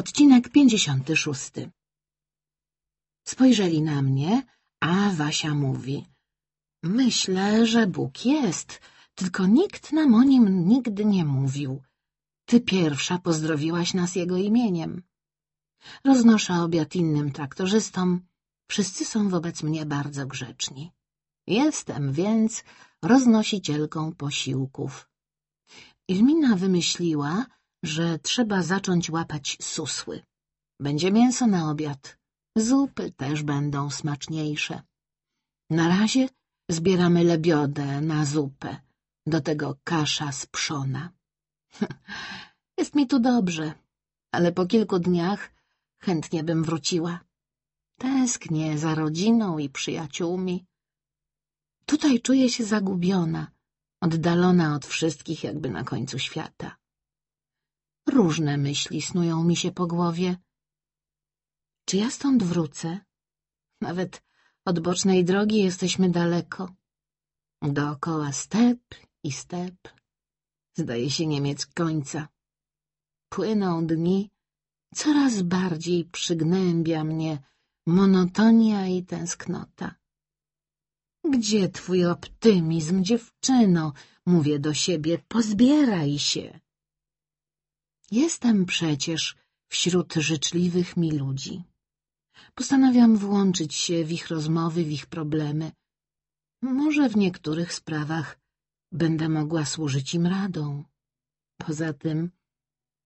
Odcinek 56 Spojrzeli na mnie, a Wasia mówi Myślę, że Bóg jest, tylko nikt nam o nim nigdy nie mówił. Ty pierwsza pozdrowiłaś nas jego imieniem. Roznoszę obiad innym traktorzystom. Wszyscy są wobec mnie bardzo grzeczni. Jestem więc roznosicielką posiłków. Ilmina wymyśliła, że trzeba zacząć łapać susły. Będzie mięso na obiad. Zupy też będą smaczniejsze. Na razie zbieramy lebiodę na zupę, do tego kasza z przona. Jest mi tu dobrze, ale po kilku dniach chętnie bym wróciła. Tęsknię za rodziną i przyjaciółmi. Tutaj czuję się zagubiona, oddalona od wszystkich jakby na końcu świata. Różne myśli snują mi się po głowie. Czy ja stąd wrócę? Nawet od bocznej drogi jesteśmy daleko. Dookoła step i step. Zdaje się nie mieć końca. Płyną dni, coraz bardziej przygnębia mnie monotonia i tęsknota. Gdzie twój optymizm, dziewczyno? Mówię do siebie, pozbieraj się. Jestem przecież wśród życzliwych mi ludzi. Postanawiam włączyć się w ich rozmowy, w ich problemy. Może w niektórych sprawach będę mogła służyć im radą. Poza tym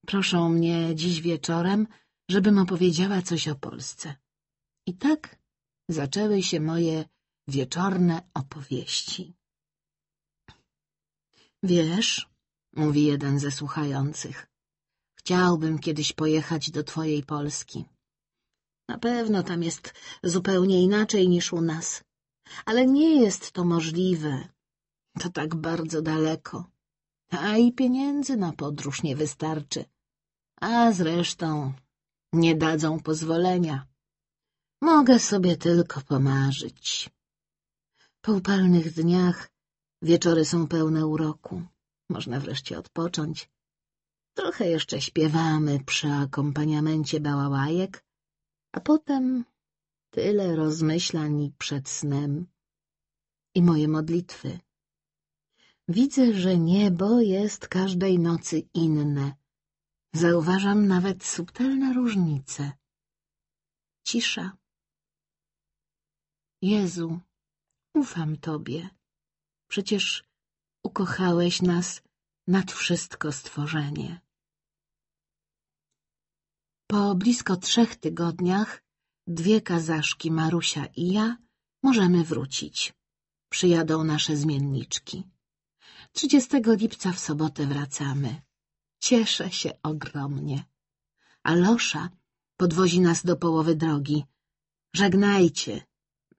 proszą mnie dziś wieczorem, żebym opowiedziała coś o Polsce. I tak zaczęły się moje wieczorne opowieści. Wiesz, mówi jeden ze słuchających, chciałbym kiedyś pojechać do twojej Polski. Na pewno tam jest zupełnie inaczej niż u nas, ale nie jest to możliwe. To tak bardzo daleko, a i pieniędzy na podróż nie wystarczy. A zresztą nie dadzą pozwolenia. Mogę sobie tylko pomarzyć. Po upalnych dniach wieczory są pełne uroku. Można wreszcie odpocząć. Trochę jeszcze śpiewamy przy akompaniamencie bałałajek, a potem tyle rozmyślań przed snem i moje modlitwy. Widzę, że niebo jest każdej nocy inne. Zauważam nawet subtelne różnice. Cisza. Jezu, ufam Tobie. Przecież ukochałeś nas nad wszystko stworzenie. Po blisko trzech tygodniach dwie kazaszki, Marusia i ja, możemy wrócić. Przyjadą nasze zmienniczki. 30 lipca w sobotę wracamy. Cieszę się ogromnie. Alosza podwozi nas do połowy drogi. Żegnajcie.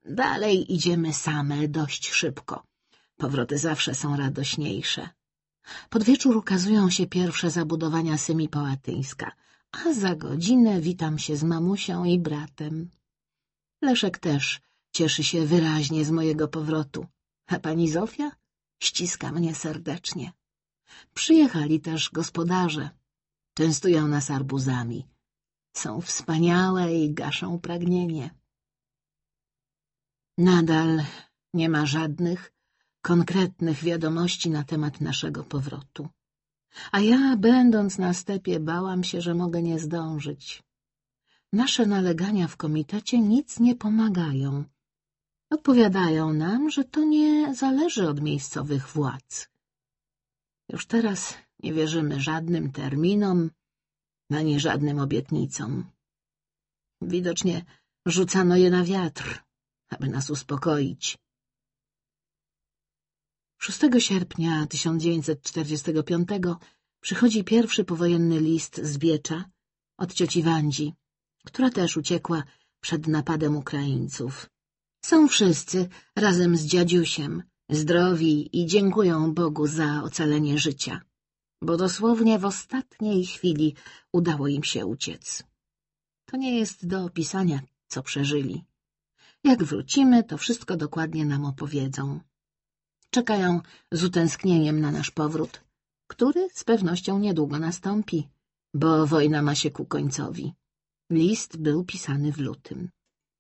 Dalej idziemy same dość szybko. Powroty zawsze są radośniejsze. Pod wieczór ukazują się pierwsze zabudowania Semipałatyńska, a za godzinę witam się z mamusią i bratem. Leszek też cieszy się wyraźnie z mojego powrotu, a pani Zofia ściska mnie serdecznie. Przyjechali też gospodarze. Częstują nas arbuzami. Są wspaniałe i gaszą pragnienie. Nadal nie ma żadnych konkretnych wiadomości na temat naszego powrotu. A ja, będąc na stepie, bałam się, że mogę nie zdążyć. Nasze nalegania w komitecie nic nie pomagają. Odpowiadają nam, że to nie zależy od miejscowych władz. Już teraz nie wierzymy żadnym terminom, ani żadnym obietnicom. Widocznie rzucano je na wiatr, aby nas uspokoić. 6 sierpnia 1945 przychodzi pierwszy powojenny list z Biecza od cioci Wandzi, która też uciekła przed napadem Ukraińców. Są wszyscy razem z dziadziusiem, zdrowi i dziękują Bogu za ocalenie życia, bo dosłownie w ostatniej chwili udało im się uciec. To nie jest do opisania, co przeżyli. Jak wrócimy, to wszystko dokładnie nam opowiedzą. Czekają z utęsknieniem na nasz powrót, który z pewnością niedługo nastąpi, bo wojna ma się ku końcowi. List był pisany w lutym.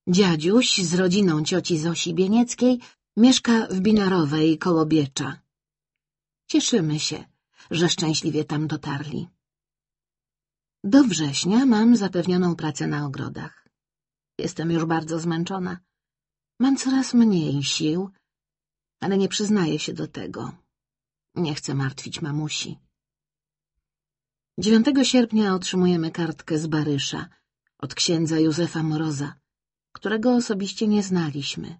Dziadziuś z rodziną cioci Zosi Bienieckiej mieszka w Binarowej koło Biecza. Cieszymy się, że szczęśliwie tam dotarli. Do września mam zapewnioną pracę na ogrodach. Jestem już bardzo zmęczona. Mam coraz mniej sił, ale nie przyznaję się do tego. Nie chcę martwić mamusi. 9 sierpnia otrzymujemy kartkę z Barysza od księdza Józefa Moroza, którego osobiście nie znaliśmy.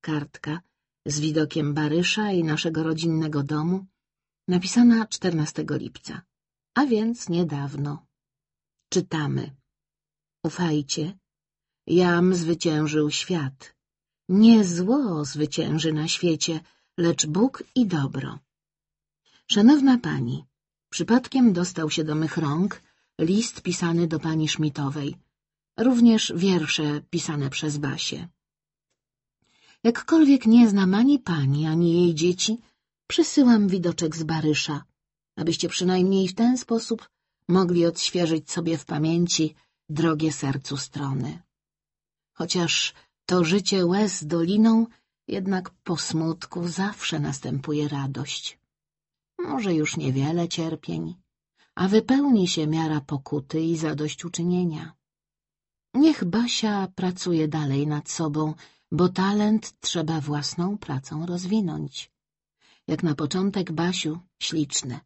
Kartka z widokiem Barysza i naszego rodzinnego domu, napisana 14 lipca, a więc niedawno. Czytamy. Ufajcie, jam zwyciężył świat. Nie zło zwycięży na świecie, lecz Bóg i dobro. Szanowna pani, przypadkiem dostał się do mych rąk list pisany do pani Szmitowej, również wiersze pisane przez Basię. Jakkolwiek nie znam ani pani, ani jej dzieci, przysyłam widoczek z Barysza, abyście przynajmniej w ten sposób mogli odświeżyć sobie w pamięci drogie sercu strony. Chociaż to życie łez doliną, jednak po smutku zawsze następuje radość. Może już niewiele cierpień, a wypełni się miara pokuty i zadośćuczynienia. Niech Basia pracuje dalej nad sobą, bo talent trzeba własną pracą rozwinąć. Jak na początek, Basiu, śliczne.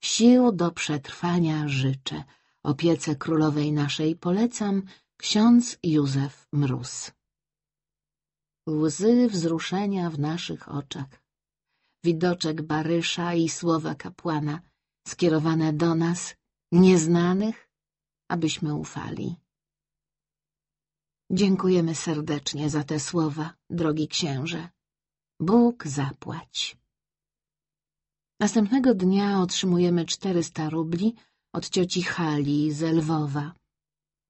Sił do przetrwania życzę. Opiece królowej naszej polecam ksiądz Józef Mróz. Łzy wzruszenia w naszych oczach. Widoczek Barysza i słowa kapłana skierowane do nas, nieznanych, abyśmy ufali. Dziękujemy serdecznie za te słowa, drogi księże. Bóg zapłać. Następnego dnia otrzymujemy czterysta rubli od cioci Hali z Lwowa.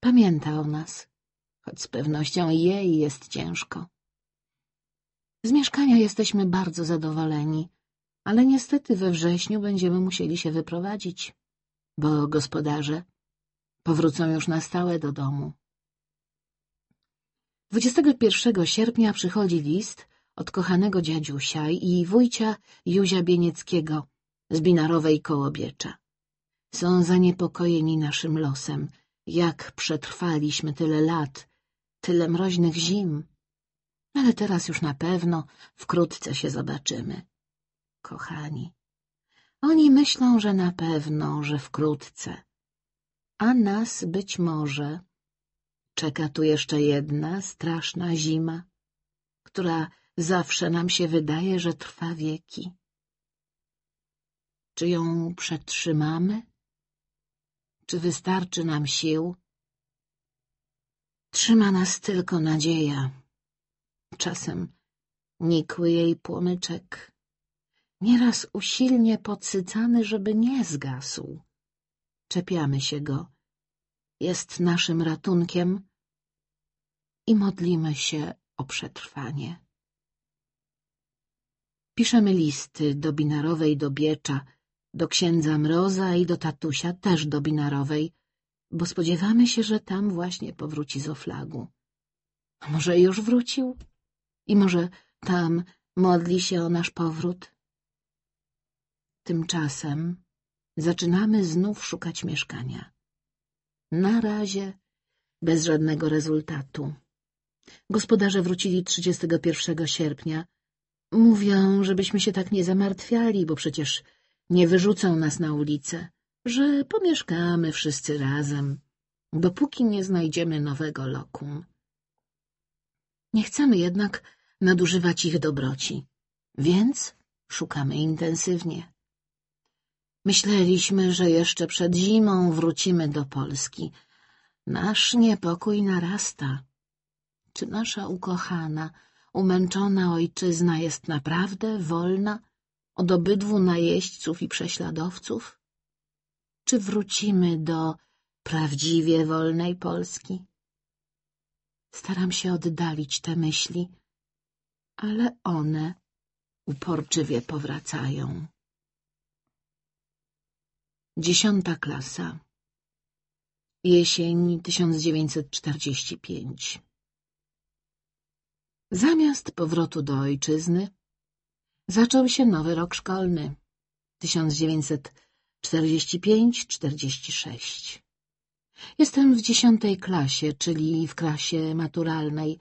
Pamięta o nas, choć z pewnością jej jest ciężko. Z mieszkania jesteśmy bardzo zadowoleni, ale niestety we wrześniu będziemy musieli się wyprowadzić, bo gospodarze powrócą już na stałe do domu. 21 sierpnia przychodzi list od kochanego dziadziusia i wujcia Józia Bienieckiego z Binarowej Kołobiecza. Są zaniepokojeni naszym losem, jak przetrwaliśmy tyle lat, tyle mroźnych zim. Ale teraz już na pewno wkrótce się zobaczymy. Kochani, oni myślą, że na pewno, że wkrótce. A nas być może czeka tu jeszcze jedna straszna zima, która zawsze nam się wydaje, że trwa wieki. Czy ją przetrzymamy? Czy wystarczy nam sił? Trzyma nas tylko nadzieja. Czasem nikły jej płomyczek, nieraz usilnie podsycany, żeby nie zgasł. Czepiamy się go. Jest naszym ratunkiem i modlimy się o przetrwanie. Piszemy listy do Binarowej, do Biecza, do księdza Mroza i do tatusia też do Binarowej, bo spodziewamy się, że tam właśnie powróci z oflagu. A może już wrócił? I może tam modli się o nasz powrót? Tymczasem zaczynamy znów szukać mieszkania. Na razie bez żadnego rezultatu. Gospodarze wrócili 31 sierpnia. Mówią, żebyśmy się tak nie zamartwiali, bo przecież nie wyrzucą nas na ulicę, że pomieszkamy wszyscy razem, dopóki nie znajdziemy nowego lokum. Nie chcemy jednak nadużywać ich dobroci, więc szukamy intensywnie. Myśleliśmy, że jeszcze przed zimą wrócimy do Polski. Nasz niepokój narasta. Czy nasza ukochana, umęczona ojczyzna jest naprawdę wolna od obydwu najeźdźców i prześladowców? Czy wrócimy do prawdziwie wolnej Polski? Staram się oddalić te myśli, ale one uporczywie powracają. Dziesiąta klasa Jesień 1945 Zamiast powrotu do ojczyzny zaczął się nowy rok szkolny 1945-46. Jestem w dziesiątej klasie, czyli w klasie maturalnej.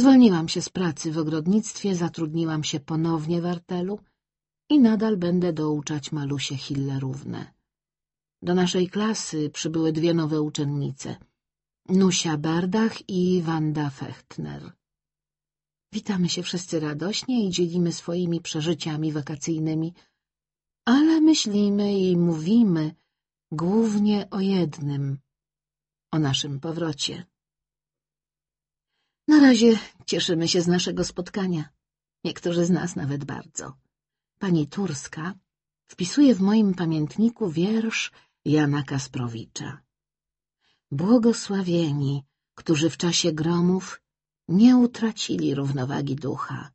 Zwolniłam się z pracy w ogrodnictwie, zatrudniłam się ponownie w artelu i nadal będę douczać malusie Hillerówne. Do naszej klasy przybyły dwie nowe uczennice — Nusia Bardach i Wanda Fechtner. Witamy się wszyscy radośnie i dzielimy swoimi przeżyciami wakacyjnymi, ale myślimy i mówimy głównie o jednym — o naszym powrocie. Na razie cieszymy się z naszego spotkania, niektórzy z nas nawet bardzo. Pani Turska wpisuje w moim pamiętniku wiersz Jana Kasprowicza. Błogosławieni, którzy w czasie gromów nie utracili równowagi ducha,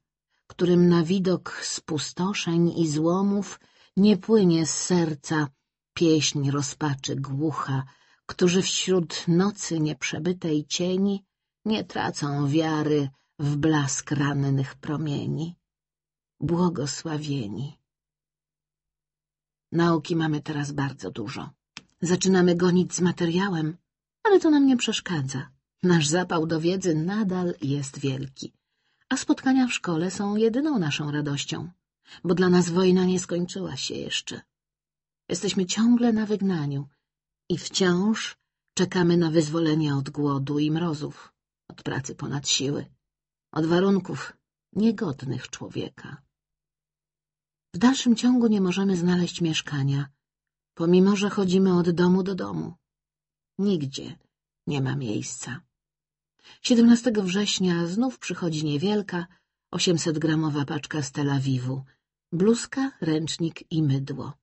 którym na widok spustoszeń i złomów nie płynie z serca pieśń rozpaczy głucha, którzy wśród nocy nieprzebytej cieni nie tracą wiary w blask rannych promieni. Błogosławieni. Nauki mamy teraz bardzo dużo. Zaczynamy gonić z materiałem, ale to nam nie przeszkadza. Nasz zapał do wiedzy nadal jest wielki, a spotkania w szkole są jedyną naszą radością, bo dla nas wojna nie skończyła się jeszcze. Jesteśmy ciągle na wygnaniu i wciąż czekamy na wyzwolenie od głodu i mrozów, od pracy ponad siły, od warunków niegodnych człowieka. W dalszym ciągu nie możemy znaleźć mieszkania, pomimo że chodzimy od domu do domu. Nigdzie nie ma miejsca. 17 września znów przychodzi niewielka, 800-gramowa paczka z Tel Awiwu, bluzka, ręcznik i mydło.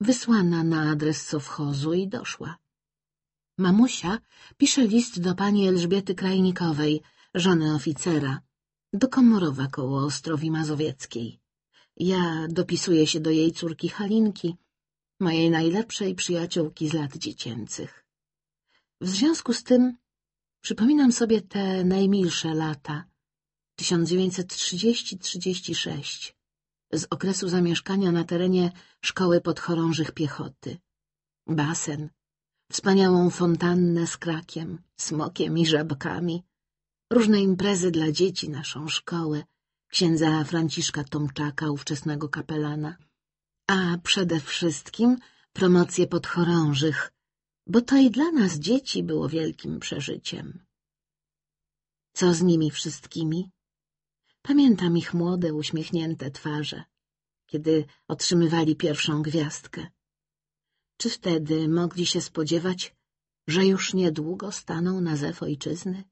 Wysłana na adres sowchozu i doszła. Mamusia pisze list do pani Elżbiety Krajnikowej, żony oficera, do Komorowa koło Ostrowi Mazowieckiej. Ja dopisuję się do jej córki Halinki, mojej najlepszej przyjaciółki z lat dziecięcych. W związku z tym przypominam sobie te najmilsze lata, 1930-36, z okresu zamieszkania na terenie Szkoły Podchorążych Piechoty. Basen, wspaniałą fontannę z krakiem, smokiem i żabkami, różne imprezy dla dzieci, naszą szkołę, księdza Franciszka Tomczaka, ówczesnego kapelana, a przede wszystkim promocje podchorążych, bo to i dla nas dzieci było wielkim przeżyciem. Co z nimi wszystkimi? Pamiętam ich młode, uśmiechnięte twarze, kiedy otrzymywali pierwszą gwiazdkę. Czy wtedy mogli się spodziewać, że już niedługo staną na zew ojczyzny?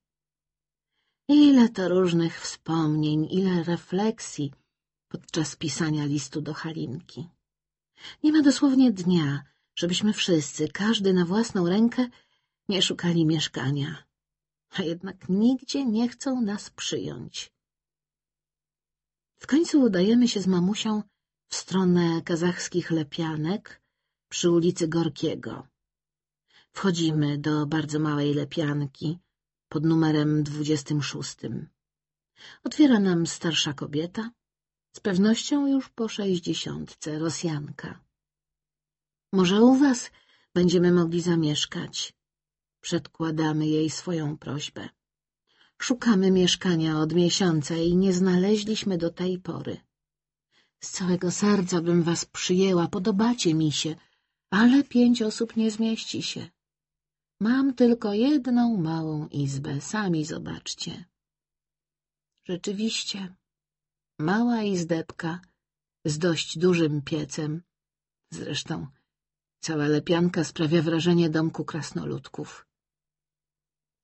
Ile to różnych wspomnień, ile refleksji podczas pisania listu do Halinki. Nie ma dosłownie dnia, żebyśmy wszyscy, każdy na własną rękę, nie szukali mieszkania, a jednak nigdzie nie chcą nas przyjąć. W końcu udajemy się z mamusią w stronę kazachskich lepianek przy ulicy Gorkiego. Wchodzimy do bardzo małej lepianki pod numerem dwudziestym szóstym. Otwiera nam starsza kobieta, z pewnością już po sześćdziesiątce, Rosjanka. Może u was będziemy mogli zamieszkać. Przedkładamy jej swoją prośbę. Szukamy mieszkania od miesiąca i nie znaleźliśmy do tej pory. Z całego serca bym was przyjęła, podobacie mi się, ale pięć osób nie zmieści się. Mam tylko jedną małą izbę, sami zobaczcie. Rzeczywiście, mała izdebka z dość dużym piecem. Zresztą cała lepianka sprawia wrażenie domku krasnoludków.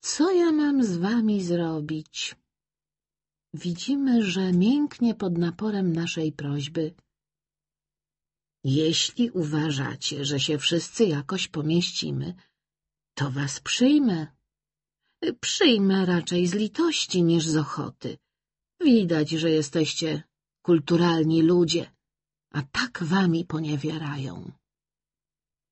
Co ja mam z wami zrobić? Widzimy, że mięknie pod naporem naszej prośby. Jeśli uważacie, że się wszyscy jakoś pomieścimy, to was przyjmę. Przyjmę raczej z litości niż z ochoty. Widać, że jesteście kulturalni ludzie, a tak wami poniewierają.